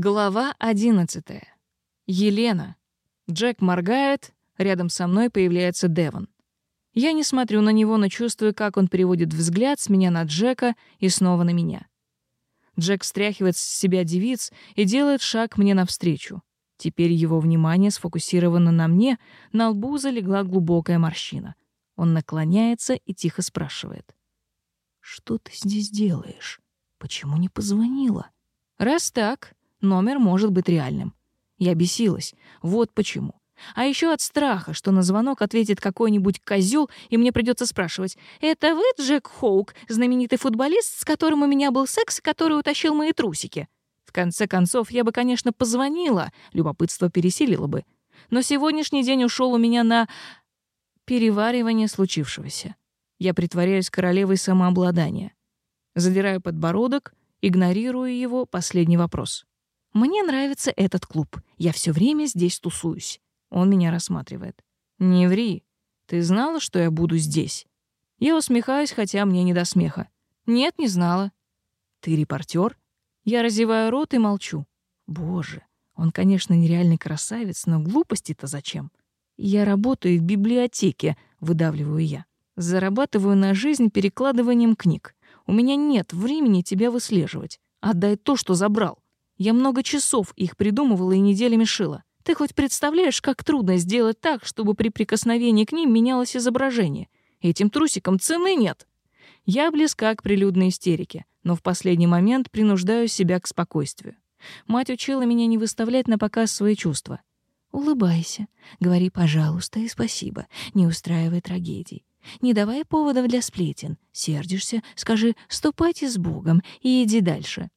Глава 11. Елена. Джек моргает, рядом со мной появляется Деван. Я не смотрю на него, но чувствую, как он переводит взгляд с меня на Джека и снова на меня. Джек встряхивает с себя девиц и делает шаг мне навстречу. Теперь его внимание сфокусировано на мне, на лбу залегла глубокая морщина. Он наклоняется и тихо спрашивает. «Что ты здесь делаешь? Почему не позвонила?» «Раз так, номер может быть реальным. Я бесилась. Вот почему. А еще от страха, что на звонок ответит какой-нибудь козел, и мне придется спрашивать, «Это вы Джек Хоук, знаменитый футболист, с которым у меня был секс, который утащил мои трусики?» В конце концов, я бы, конечно, позвонила, любопытство пересилило бы. Но сегодняшний день ушел у меня на переваривание случившегося. Я притворяюсь королевой самообладания. Задираю подбородок, игнорирую его последний вопрос. Мне нравится этот клуб. Я все время здесь тусуюсь. Он меня рассматривает. Не ври. Ты знала, что я буду здесь? Я усмехаюсь, хотя мне не до смеха. Нет, не знала. Ты репортер? Я разеваю рот и молчу. Боже, он, конечно, нереальный красавец, но глупости-то зачем? Я работаю в библиотеке, выдавливаю я. Зарабатываю на жизнь перекладыванием книг. У меня нет времени тебя выслеживать. Отдай то, что забрал. Я много часов их придумывала и неделями шила. Ты хоть представляешь, как трудно сделать так, чтобы при прикосновении к ним менялось изображение? Этим трусикам цены нет. Я близка к прилюдной истерике, но в последний момент принуждаю себя к спокойствию. Мать учила меня не выставлять на показ свои чувства. Улыбайся, говори «пожалуйста» и «спасибо», не устраивай трагедий. Не давай поводов для сплетен. Сердишься, скажи «ступайте с Богом» и иди дальше.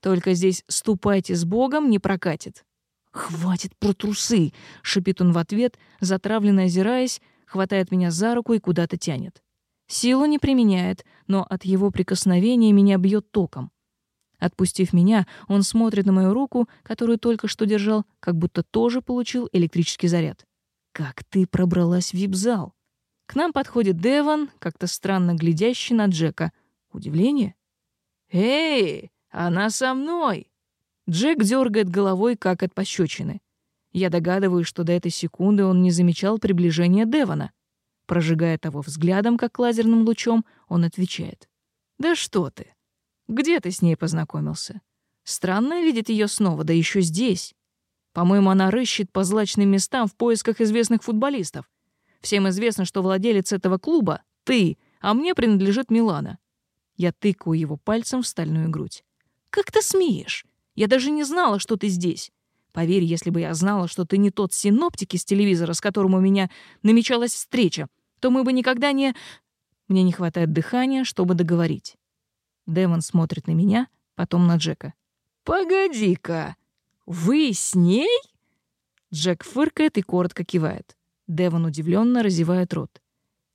Только здесь ступайте с Богом не прокатит. «Хватит про трусы!» — шипит он в ответ, затравленно озираясь, хватает меня за руку и куда-то тянет. Силу не применяет, но от его прикосновения меня бьет током. Отпустив меня, он смотрит на мою руку, которую только что держал, как будто тоже получил электрический заряд. «Как ты пробралась в вип-зал?» К нам подходит Деван, как-то странно глядящий на Джека. Удивление? «Эй!» Она со мной!» Джек дергает головой, как от пощечины. Я догадываюсь, что до этой секунды он не замечал приближения Девона. Прожигая того взглядом, как лазерным лучом, он отвечает. «Да что ты! Где ты с ней познакомился? Странно видеть ее снова, да еще здесь. По-моему, она рыщет по злачным местам в поисках известных футболистов. Всем известно, что владелец этого клуба — ты, а мне принадлежит Милана». Я тыкаю его пальцем в стальную грудь. Как ты смеешь? Я даже не знала, что ты здесь. Поверь, если бы я знала, что ты не тот синоптик из телевизора, с которым у меня намечалась встреча, то мы бы никогда не... Мне не хватает дыхания, чтобы договорить. Девон смотрит на меня, потом на Джека. «Погоди-ка! Вы с ней?» Джек фыркает и коротко кивает. Девон удивленно разевает рот.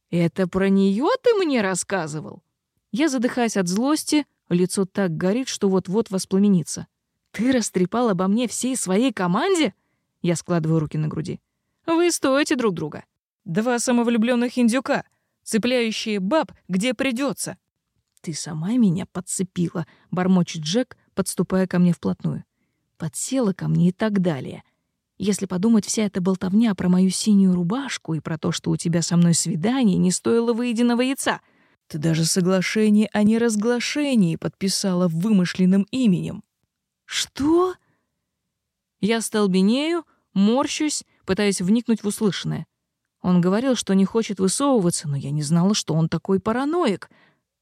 «Это про нее ты мне рассказывал?» Я задыхаюсь от злости, Лицо так горит, что вот-вот воспламенится. «Ты растрепал обо мне всей своей команде?» Я складываю руки на груди. «Вы стоите друг друга. Два самовлюбленных индюка, цепляющие баб, где придется. «Ты сама меня подцепила», — бормочет Джек, подступая ко мне вплотную. «Подсела ко мне и так далее». Если подумать, вся эта болтовня про мою синюю рубашку и про то, что у тебя со мной свидание, не стоило выеденного яйца — ты даже соглашение о неразглашении подписала вымышленным именем. Что? Я столбенею, морщусь, пытаясь вникнуть в услышанное. Он говорил, что не хочет высовываться, но я не знала, что он такой параноик.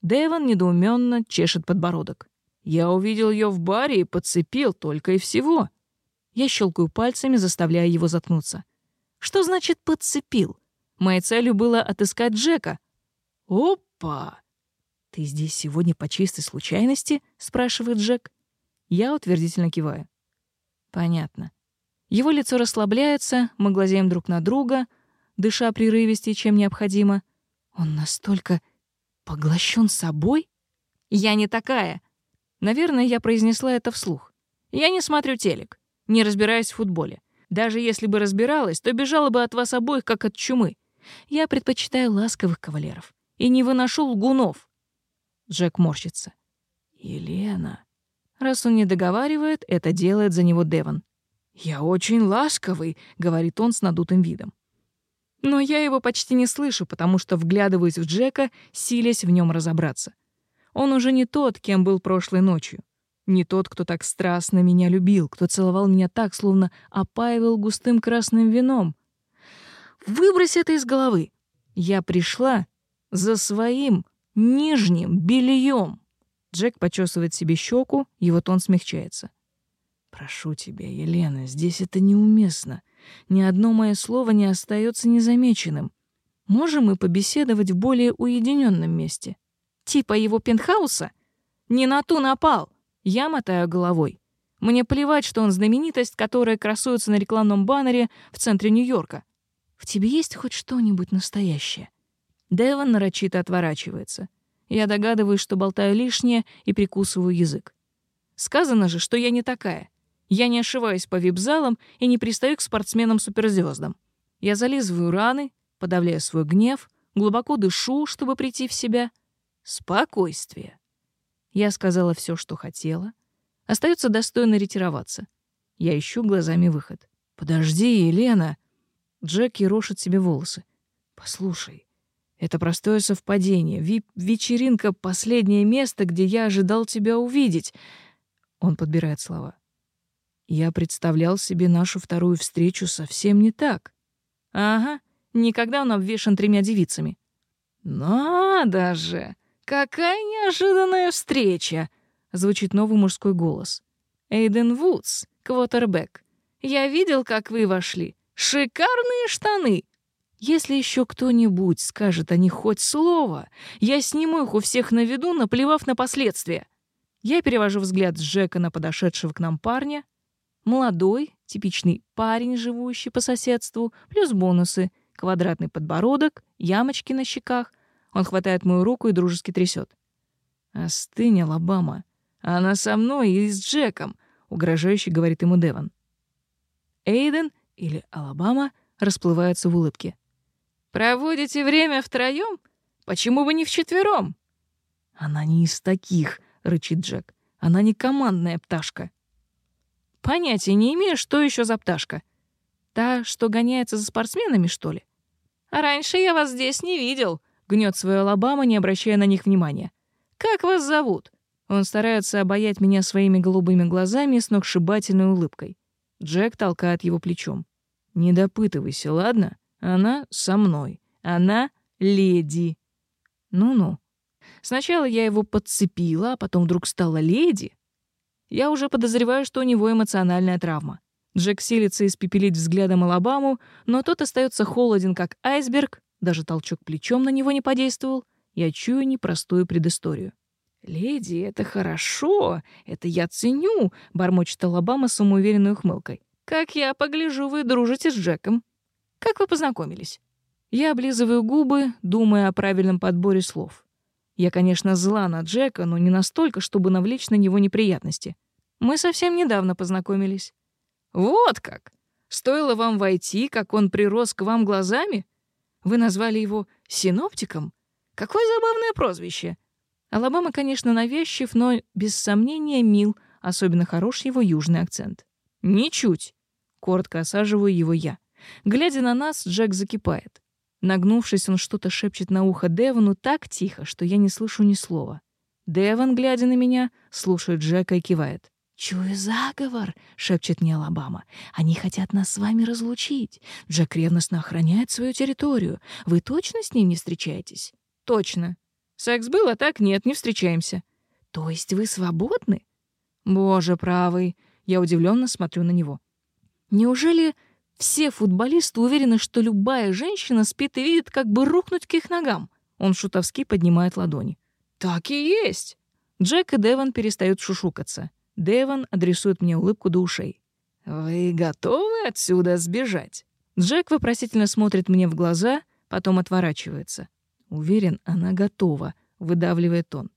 Дэвон недоуменно чешет подбородок. Я увидел ее в баре и подцепил только и всего. Я щелкаю пальцами, заставляя его заткнуться. Что значит подцепил? Моей целью было отыскать Джека. Оп! «Папа, ты здесь сегодня по чистой случайности?» — спрашивает Джек. Я утвердительно киваю. «Понятно». Его лицо расслабляется, мы глазеем друг на друга, дыша прерывистее, чем необходимо. Он настолько поглощен собой? Я не такая. Наверное, я произнесла это вслух. Я не смотрю телек, не разбираюсь в футболе. Даже если бы разбиралась, то бежала бы от вас обоих, как от чумы. Я предпочитаю ласковых кавалеров и не выношу лгунов». Джек морщится. «Елена...» Раз он не договаривает, это делает за него Деван. «Я очень ласковый», — говорит он с надутым видом. Но я его почти не слышу, потому что вглядываюсь в Джека, силясь в нем разобраться. Он уже не тот, кем был прошлой ночью. Не тот, кто так страстно меня любил, кто целовал меня так, словно опаивал густым красным вином. Выбрось это из головы. Я пришла за своим нижним бельем. Джек почесывает себе щеку, его тон смягчается. Прошу тебя, Елена, здесь это неуместно. Ни одно мое слово не остается незамеченным. Можем мы побеседовать в более уединенном месте? Типа его пентхауса? Не на ту напал. Я мотаю головой. Мне плевать, что он знаменитость, которая красуется на рекламном баннере в центре Нью-Йорка. В тебе есть хоть что-нибудь настоящее? Дэва нарочито отворачивается. Я догадываюсь, что болтаю лишнее и прикусываю язык. Сказано же, что я не такая. Я не ошиваюсь по вип-залам и не пристаю к спортсменам-суперзвездам. Я зализываю раны, подавляю свой гнев, глубоко дышу, чтобы прийти в себя. Спокойствие. Я сказала все, что хотела. Остается достойно ретироваться. Я ищу глазами выход. «Подожди, Елена!» Джеки рошит себе волосы. «Послушай, это простое совпадение. Ви вечеринка — последнее место, где я ожидал тебя увидеть. Он подбирает слова. Я представлял себе нашу вторую встречу совсем не так. Ага, никогда он обвешан тремя девицами. Надо же! Какая неожиданная встреча! Звучит новый мужской голос. Эйден Вудс, квотербек. Я видел, как вы вошли. Шикарные штаны! Если еще кто-нибудь скажет о них хоть слово, я сниму их у всех на виду, наплевав на последствия. Я перевожу взгляд с Джека на подошедшего к нам парня. Молодой, типичный парень, живущий по соседству, плюс бонусы. Квадратный подбородок, ямочки на щеках. Он хватает мою руку и дружески трясет. «Остынь, Алабама. Она со мной и с Джеком», — угрожающе говорит ему Деван. Эйден или Алабама расплывается в улыбке. Проводите время втроем? Почему бы не вчетвером? «Она не из таких», — рычит Джек. «Она не командная пташка». «Понятия не имею, что еще за пташка. Та, что гоняется за спортсменами, что ли?» «А раньше я вас здесь не видел», — гнет свою Алабама, не обращая на них внимания. «Как вас зовут?» Он старается обаять меня своими голубыми глазами с сногсшибательной улыбкой. Джек толкает его плечом. «Не допытывайся, ладно?» Она со мной. Она леди. Ну-ну. Сначала я его подцепила, а потом вдруг стала леди. Я уже подозреваю, что у него эмоциональная травма. Джек силится испепелить взглядом Алабаму, но тот остается холоден, как айсберг, даже толчок плечом на него не подействовал. Я чую непростую предысторию. «Леди, это хорошо, это я ценю», — бормочет Алабама с самоуверенной ухмылкой. «Как я погляжу, вы дружите с Джеком». Как вы познакомились? Я облизываю губы, думая о правильном подборе слов. Я, конечно, зла на Джека, но не настолько, чтобы навлечь на него неприятности. Мы совсем недавно познакомились. Вот как! Стоило вам войти, как он прирос к вам глазами? Вы назвали его синоптиком? Какое забавное прозвище! Алабама, конечно, навязчив, но, без сомнения, мил, особенно хорош его южный акцент. Ничуть! Коротко осаживаю его я. Глядя на нас, Джек закипает. Нагнувшись, он что-то шепчет на ухо Девону так тихо, что я не слышу ни слова. Девон, глядя на меня, слушает Джека и кивает. «Чую заговор», — шепчет мне Алабама. «Они хотят нас с вами разлучить. Джек ревностно охраняет свою территорию. Вы точно с ним не встречаетесь?» «Точно. Секс был, а так нет, не встречаемся». «То есть вы свободны?» «Боже правый!» Я удивленно смотрю на него. «Неужели все футболисты уверены, что любая женщина спит и видит, как бы рухнуть к их ногам. Он шутовски поднимает ладони. Так и есть. Джек и Деван перестают шушукаться. Деван адресует мне улыбку до ушей. «Вы готовы отсюда сбежать?» Джек вопросительно смотрит мне в глаза, потом отворачивается. Уверен, она готова, выдавливает он.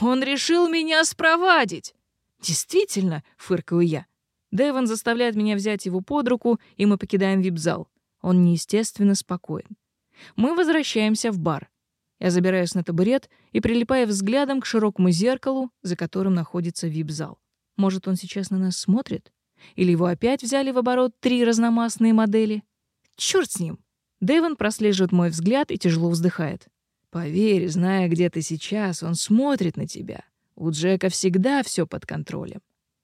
«Он решил меня спровадить!» «Действительно!» — фыркаю я. Дэвон заставляет меня взять его под руку, и мы покидаем вип-зал. Он неестественно спокоен. Мы возвращаемся в бар. Я забираюсь на табурет и прилипаю взглядом к широкому зеркалу, за которым находится вип-зал. Может, он сейчас на нас смотрит? Или его опять взяли в оборот три разномастные модели? Черт с ним! Дэвон прослеживает мой взгляд и тяжело вздыхает. «Поверь, зная, где ты сейчас, он смотрит на тебя. У Джека всегда все под контролем.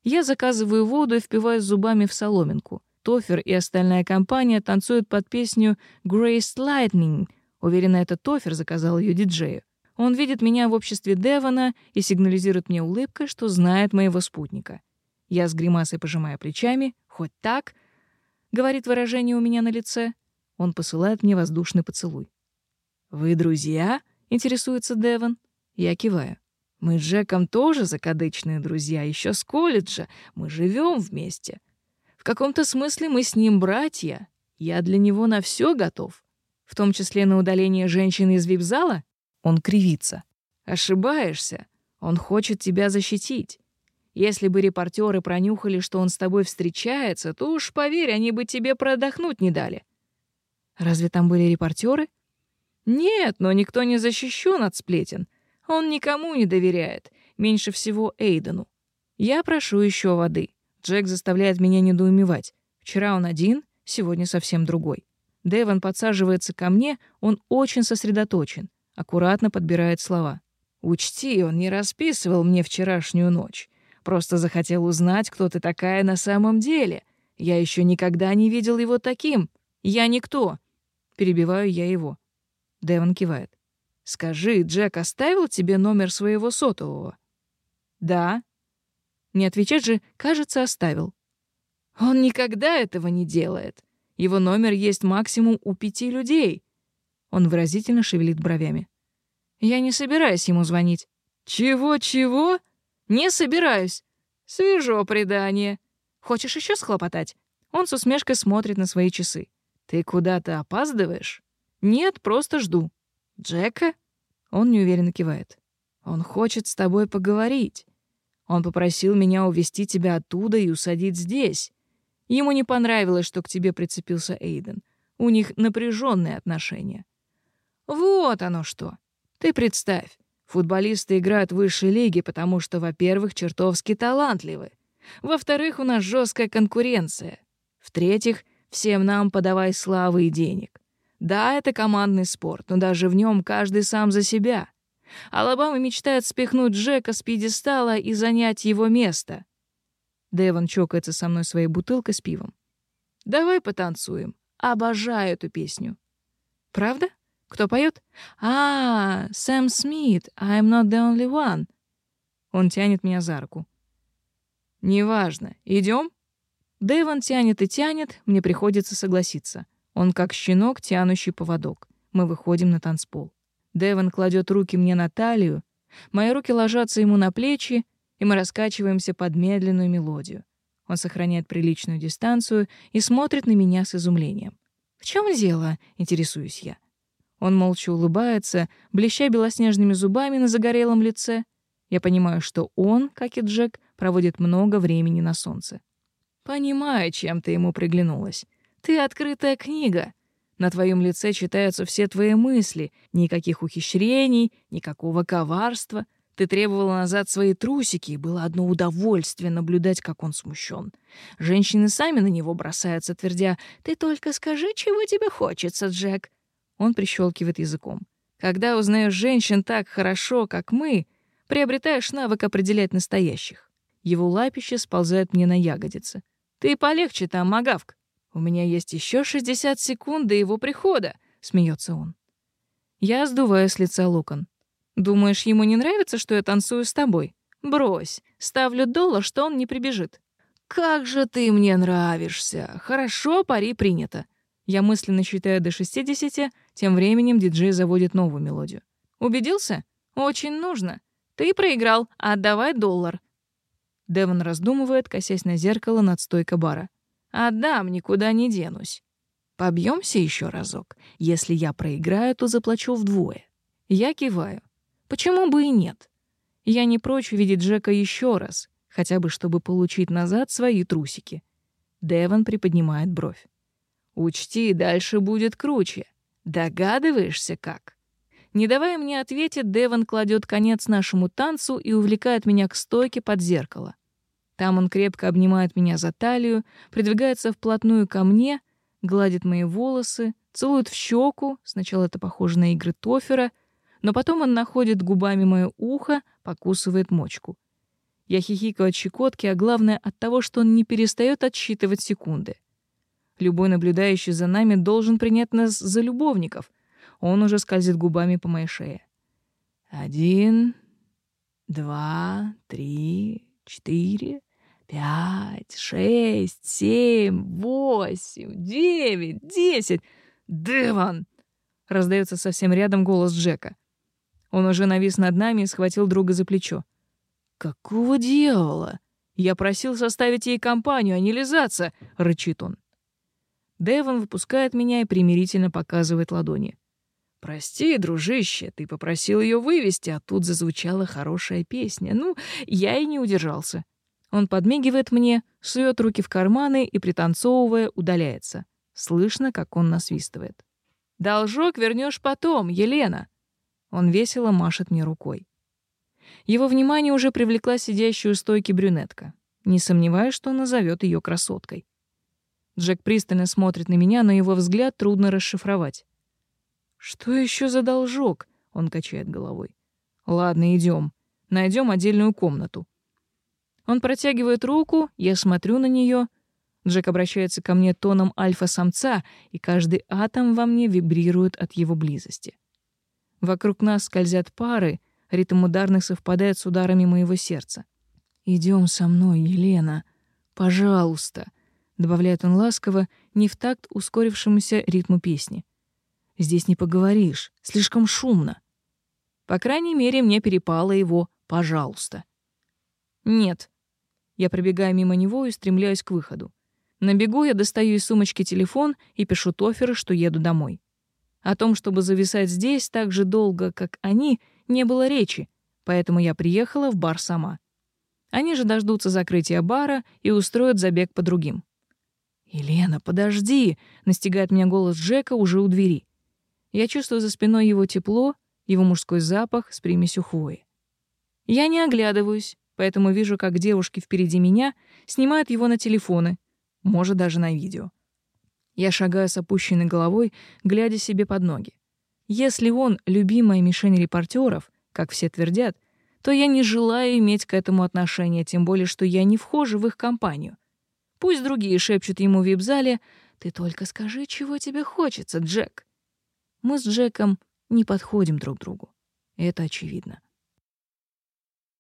Я заказываю воду и впиваюсь зубами в соломинку. Тофер и остальная компания танцуют под песню «Grace Lightning». Уверена, это Тофер заказал ее диджею. Он видит меня в обществе Девона и сигнализирует мне улыбкой, что знает моего спутника. Я с гримасой пожимаю плечами, хоть так, говорит выражение у меня на лице. Он посылает мне воздушный поцелуй. «Вы друзья?» — интересуется Девон. Я киваю. Мы с Джеком тоже закадычные друзья, еще с колледжа. Мы живем вместе. В каком-то смысле мы с ним братья. Я для него на все готов. В том числе на удаление женщины из вип-зала? Он кривится. Ошибаешься. Он хочет тебя защитить. Если бы репортеры пронюхали, что он с тобой встречается, то уж, поверь, они бы тебе продохнуть не дали. Разве там были репортеры? Нет, но никто не защищен от сплетен. Он никому не доверяет, меньше всего Эйдену. Я прошу еще воды. Джек заставляет меня недоумевать. Вчера он один, сегодня совсем другой. Дэвон подсаживается ко мне, он очень сосредоточен, аккуратно подбирает слова. Учти, он не расписывал мне вчерашнюю ночь. Просто захотел узнать, кто ты такая на самом деле. Я еще никогда не видел его таким. Я никто. Перебиваю я его. Дэвон кивает. «Скажи, Джек оставил тебе номер своего сотового?» «Да». Не отвечать же, кажется, оставил. «Он никогда этого не делает. Его номер есть максимум у пяти людей». Он выразительно шевелит бровями. «Я не собираюсь ему звонить». «Чего-чего?» «Не собираюсь. Свежо предание. Хочешь еще схлопотать?» Он с усмешкой смотрит на свои часы. «Ты куда-то опаздываешь?» «Нет, просто жду». Джека? Он неуверенно кивает. Он хочет с тобой поговорить. Он попросил меня увести тебя оттуда и усадить здесь. Ему не понравилось, что к тебе прицепился Эйден. У них напряженные отношения. Вот оно что. Ты представь, футболисты играют в высшей лиге, потому что, во-первых, чертовски талантливы. Во-вторых, у нас жесткая конкуренция. В-третьих, всем нам подавай славы и денег. Да, это командный спорт, но даже в нем каждый сам за себя. Алабама мечтает спихнуть Джека с пьедестала и занять его место. Дэвон чокается со мной своей бутылкой с пивом. «Давай потанцуем. Обожаю эту песню». «Правда? Кто поет?» «А, Сэм Смит, I'm not the only one». Он тянет меня за руку. «Неважно. Идем?» Дэйвон тянет и тянет, мне приходится согласиться. Он как щенок, тянущий поводок. Мы выходим на танцпол. Дэвон кладет руки мне на талию, мои руки ложатся ему на плечи, и мы раскачиваемся под медленную мелодию. Он сохраняет приличную дистанцию и смотрит на меня с изумлением. «В чем дело?» — интересуюсь я. Он молча улыбается, блеща белоснежными зубами на загорелом лице. Я понимаю, что он, как и Джек, проводит много времени на солнце. «Понимаю, чем ты ему приглянулась. Ты открытая книга. На твоем лице читаются все твои мысли. Никаких ухищрений, никакого коварства. Ты требовала назад свои трусики, и было одно удовольствие наблюдать, как он смущен. Женщины сами на него бросаются, твердя «Ты только скажи, чего тебе хочется, Джек». Он прищелкивает языком. «Когда узнаешь женщин так хорошо, как мы, приобретаешь навык определять настоящих». Его лапище сползает мне на ягодицы. «Ты полегче там, Магавк!» «У меня есть еще 60 секунд до его прихода», — смеется он. Я сдуваю с лица локон. «Думаешь, ему не нравится, что я танцую с тобой? Брось, ставлю доллар, что он не прибежит». «Как же ты мне нравишься! Хорошо, пари принято!» Я мысленно считаю до 60, тем временем диджей заводит новую мелодию. «Убедился? Очень нужно. Ты проиграл, отдавай доллар». Девон раздумывает, косясь на зеркало над стойкой бара. Отдам, никуда не денусь. Побьемся еще разок. Если я проиграю, то заплачу вдвое. Я киваю. Почему бы и нет? Я не прочь видеть Джека еще раз, хотя бы чтобы получить назад свои трусики. Деван приподнимает бровь. Учти, дальше будет круче. Догадываешься как? Не давая мне ответить, Деван кладет конец нашему танцу и увлекает меня к стойке под зеркало. Там он крепко обнимает меня за талию, придвигается вплотную ко мне, гладит мои волосы, целует в щеку, сначала это похоже на игры Тофера, но потом он находит губами мое ухо, покусывает мочку. Я хихикаю от щекотки, а главное от того, что он не перестает отсчитывать секунды. Любой наблюдающий за нами должен принять нас за любовников. Он уже скользит губами по моей шее. Один, два, три, четыре пять, шесть, семь, восемь, девять, десять. Деван! Раздается совсем рядом голос Джека. Он уже навис над нами и схватил друга за плечо. «Какого дьявола? Я просил составить ей компанию, а не лизаться!» — рычит он. Дэвон выпускает меня и примирительно показывает ладони. «Прости, дружище, ты попросил ее вывести, а тут зазвучала хорошая песня. Ну, я и не удержался». Он подмигивает мне, сует руки в карманы и, пританцовывая, удаляется. Слышно, как он насвистывает. «Должок вернешь потом, Елена!» Он весело машет мне рукой. Его внимание уже привлекла сидящую у стойки брюнетка. Не сомневаюсь, что он назовет ее красоткой. Джек пристально смотрит на меня, но его взгляд трудно расшифровать. «Что еще за должок?» — он качает головой. «Ладно, идем. Найдем отдельную комнату. Он протягивает руку, я смотрю на нее. Джек обращается ко мне тоном альфа-самца, и каждый атом во мне вибрирует от его близости. Вокруг нас скользят пары, ритм ударных совпадает с ударами моего сердца. «Идем со мной, Елена. Пожалуйста», — добавляет он ласково, не в такт ускорившемуся ритму песни. «Здесь не поговоришь, слишком шумно». По крайней мере, мне перепало его «пожалуйста». «Нет», я пробегаю мимо него и стремляюсь к выходу. На бегу я достаю из сумочки телефон и пишу Тоферу, что еду домой. О том, чтобы зависать здесь так же долго, как они, не было речи, поэтому я приехала в бар сама. Они же дождутся закрытия бара и устроят забег по другим. «Елена, подожди!» — настигает меня голос Джека уже у двери. Я чувствую за спиной его тепло, его мужской запах с примесью хвои. Я не оглядываюсь поэтому вижу, как девушки впереди меня снимают его на телефоны, может, даже на видео. Я шагаю с опущенной головой, глядя себе под ноги. Если он — любимая мишень репортеров, как все твердят, то я не желаю иметь к этому отношения, тем более, что я не вхожу в их компанию. Пусть другие шепчут ему в вип-зале «Ты только скажи, чего тебе хочется, Джек». Мы с Джеком не подходим друг другу. Это очевидно.